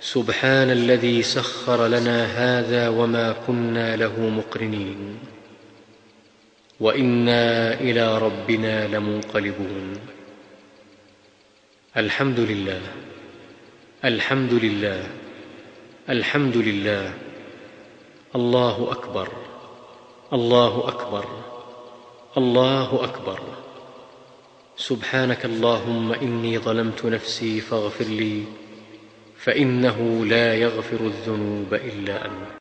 سبحان الذي سخر لنا هذا وما كنا له مقرنين. وإنا إلى ربنا لمنقلبون. الحمد لله الحمد لله الحمد لله. الله أكبر الله أكبر الله أكبر. سبحانك اللهم إني ظلمت نفسي فاغفر لي. فإنه لا يغفر الذنوب إلا أنت.